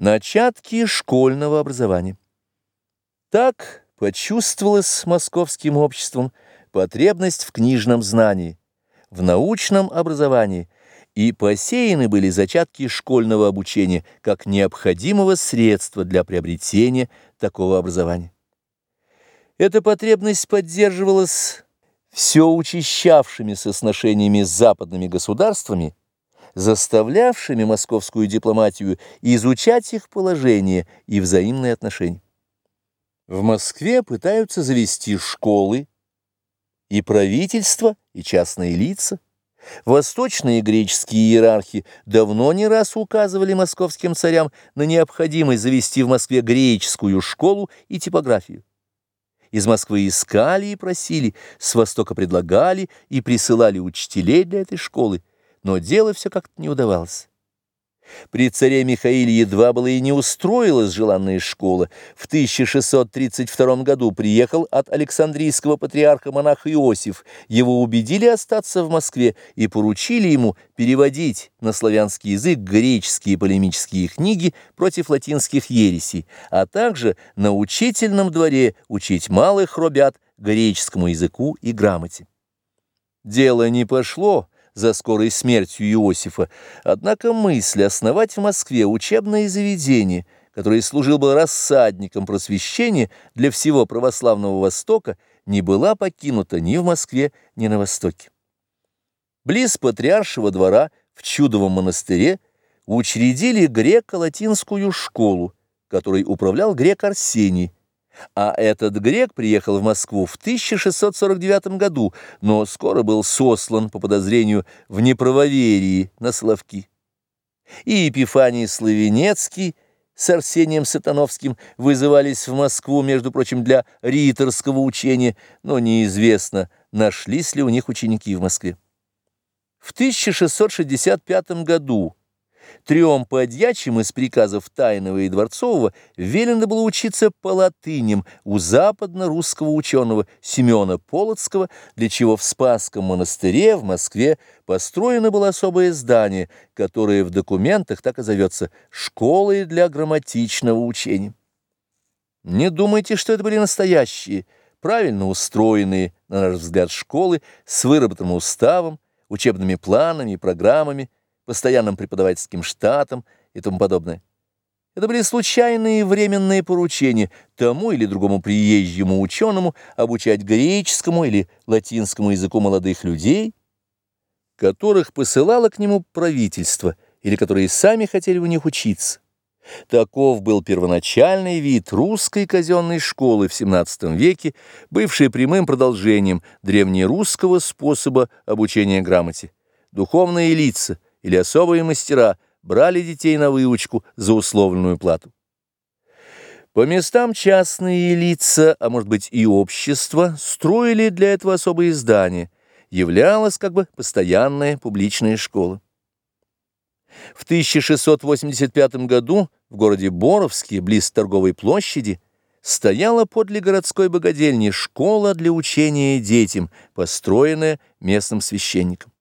Начатки школьного образования. Так почувствовалась московским обществом потребность в книжном знании, в научном образовании, и посеяны были зачатки школьного обучения как необходимого средства для приобретения такого образования. Эта потребность поддерживалась все учащавшимися сношениями с западными государствами, заставлявшими московскую дипломатию изучать их положение и взаимные отношения. В Москве пытаются завести школы и правительство, и частные лица. Восточные греческие иерархи давно не раз указывали московским царям на необходимость завести в Москве греческую школу и типографию. Из Москвы искали и просили, с Востока предлагали и присылали учителей для этой школы но дело все как-то не удавалось. При царе Михаиле едва было и не устроилась желанная школа. В 1632 году приехал от Александрийского патриарха монах Иосиф. Его убедили остаться в Москве и поручили ему переводить на славянский язык греческие полемические книги против латинских ересей, а также на учительном дворе учить малых робят греческому языку и грамоте. Дело не пошло, за скорой смертью Иосифа, однако мысль основать в Москве учебное заведение, которое служил бы рассадником просвещения для всего православного Востока, не была покинута ни в Москве, ни на Востоке. Близ Патриаршего двора в Чудовом монастыре учредили греко-латинскую школу, которой управлял грек Арсений, а этот грек приехал в Москву в 1649 году, но скоро был сослан по подозрению в неправоверии на Соловки. И Епифаний Славенецкий с Арсением Сатановским вызывались в Москву, между прочим, для риторского учения, но неизвестно, нашлись ли у них ученики в Москве. В 1665 году Трем подьячим из приказов Тайного и Дворцового велено было учиться по латыням у западно-русского ученого Семена Полоцкого, для чего в Спасском монастыре в Москве построено было особое здание, которое в документах так и зовется «Школой для грамматичного учения». Не думайте, что это были настоящие, правильно устроенные, на наш взгляд, школы с выработанным уставом, учебными планами и программами, постоянным преподавательским штатом и тому подобное. Это были случайные временные поручения тому или другому приезжему ученому обучать греческому или латинскому языку молодых людей, которых посылало к нему правительство или которые сами хотели у них учиться. Таков был первоначальный вид русской казенной школы в XVII веке, бывший прямым продолжением древнерусского способа обучения грамоте. Духовные лица – или особые мастера брали детей на выучку за условленную плату. По местам частные лица, а может быть и общество, строили для этого особые здания, являлась как бы постоянная публичная школа. В 1685 году в городе Боровске, близ торговой площади, стояла подле городской богадельни школа для учения детям, построенная местным священником.